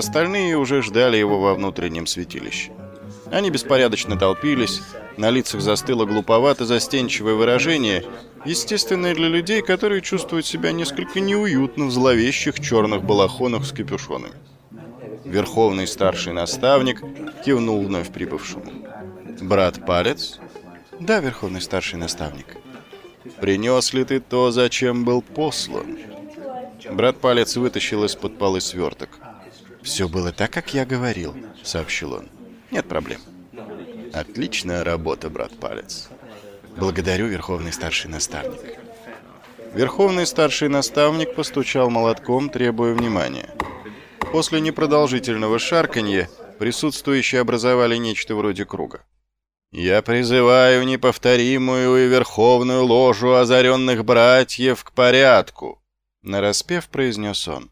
Остальные уже ждали его во внутреннем святилище. Они беспорядочно толпились, на лицах застыло глуповато застенчивое выражение, естественное для людей, которые чувствуют себя несколько неуютно в зловещих черных балахонах с капюшонами. Верховный старший наставник кивнул вновь прибывшему. «Брат Палец?» «Да, Верховный старший наставник». «Принес ли ты то, зачем был послан?» Брат Палец вытащил из-под полы сверток. «Все было так, как я говорил», — сообщил он. Нет проблем. Отличная работа, брат Палец. Благодарю, Верховный Старший Наставник. Верховный Старший Наставник постучал молотком, требуя внимания. После непродолжительного шарканья присутствующие образовали нечто вроде круга. «Я призываю неповторимую и верховную ложу озаренных братьев к порядку», — нараспев произнес он.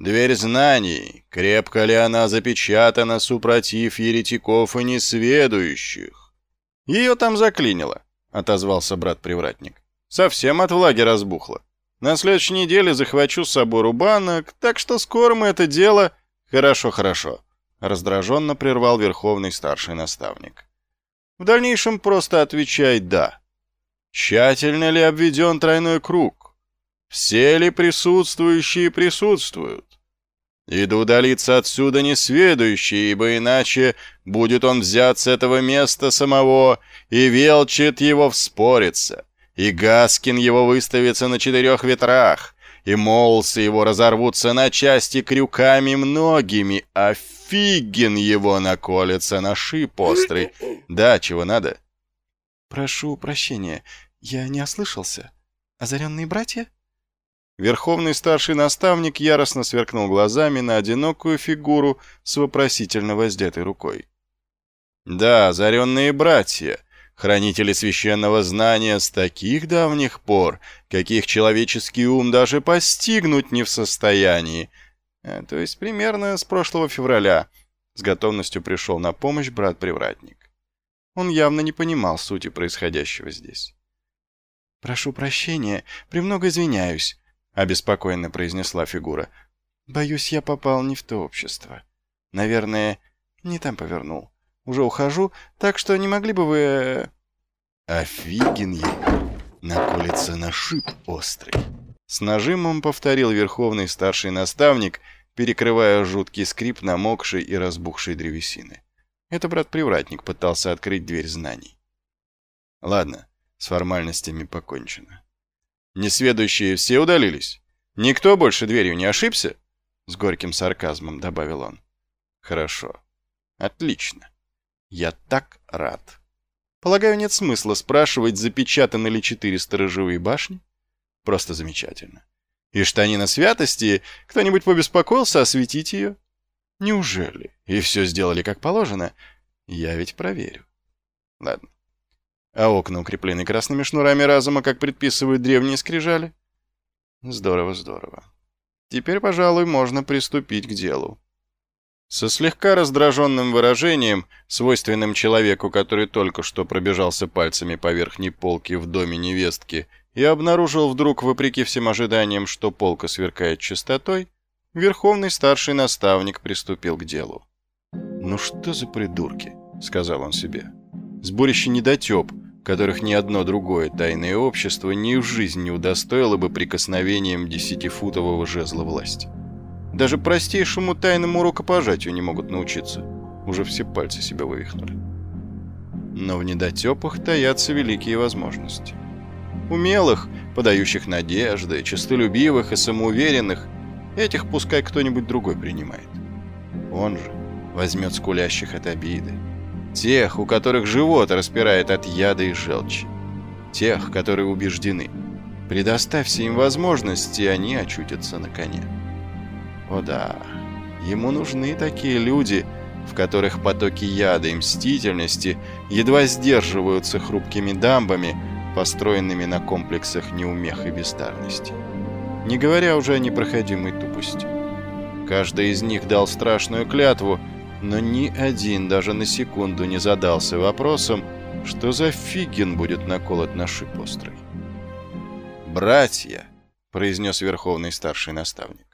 Дверь знаний, крепко ли она запечатана, супротив еретиков и несведущих? Ее там заклинило, отозвался брат-привратник. Совсем от влаги разбухло. На следующей неделе захвачу с собой рубанок, так что скоро мы это дело... Хорошо, хорошо, раздраженно прервал верховный старший наставник. В дальнейшем просто отвечай «да». Тщательно ли обведен тройной круг? Все ли присутствующие присутствуют? И да удалится отсюда несведущий, ибо иначе будет он взят с этого места самого, и Велчит его вспорится, и Гаскин его выставится на четырех ветрах, и молсы его разорвутся на части крюками многими, а Фигин его наколется на шип острый. Да, чего надо? Прошу прощения, я не ослышался. Озаренные братья? Верховный старший наставник яростно сверкнул глазами на одинокую фигуру с вопросительно воздетой рукой. «Да, озаренные братья, хранители священного знания с таких давних пор, каких человеческий ум даже постигнуть не в состоянии, э, то есть примерно с прошлого февраля», с готовностью пришел на помощь брат-привратник. Он явно не понимал сути происходящего здесь. «Прошу прощения, премного извиняюсь», — обеспокоенно произнесла фигура. «Боюсь, я попал не в то общество. Наверное, не там повернул. Уже ухожу, так что не могли бы вы...» «Офиген ему! Наколется на шип острый!» С нажимом повторил верховный старший наставник, перекрывая жуткий скрип намокшей и разбухшей древесины. Это брат-привратник пытался открыть дверь знаний. Ладно, с формальностями покончено. Несведущие все удалились? Никто больше дверью не ошибся?» С горьким сарказмом добавил он. «Хорошо. Отлично. Я так рад. Полагаю, нет смысла спрашивать, запечатаны ли четыре сторожевые башни? Просто замечательно. И штанина святости, кто-нибудь побеспокоился осветить ее? Неужели? И все сделали как положено? Я ведь проверю. Ладно. А окна укреплены красными шнурами разума, как предписывают древние скрижали? Здорово, здорово. Теперь, пожалуй, можно приступить к делу. Со слегка раздраженным выражением, свойственным человеку, который только что пробежался пальцами по верхней полке в доме невестки и обнаружил вдруг, вопреки всем ожиданиям, что полка сверкает чистотой, верховный старший наставник приступил к делу. «Ну что за придурки?» — сказал он себе. «Сборище недотеп, которых ни одно другое тайное общество ни в жизнь не удостоило бы прикосновением десятифутового жезла власти. Даже простейшему тайному рукопожатию не могут научиться. Уже все пальцы себя вывихнули. Но в недотепах таятся великие возможности. Умелых, подающих надежды, честолюбивых и самоуверенных, этих пускай кто-нибудь другой принимает. Он же возьмет скулящих от обиды, Тех, у которых живот распирает от яда и желчи. Тех, которые убеждены. Предоставься им возможности, и они очутятся на коне. О да, ему нужны такие люди, в которых потоки яда и мстительности едва сдерживаются хрупкими дамбами, построенными на комплексах неумех и бестарности. Не говоря уже о непроходимой тупости. Каждый из них дал страшную клятву – но ни один даже на секунду не задался вопросом, что за фиген будет наколот на шип. «Братья!» — произнес верховный старший наставник.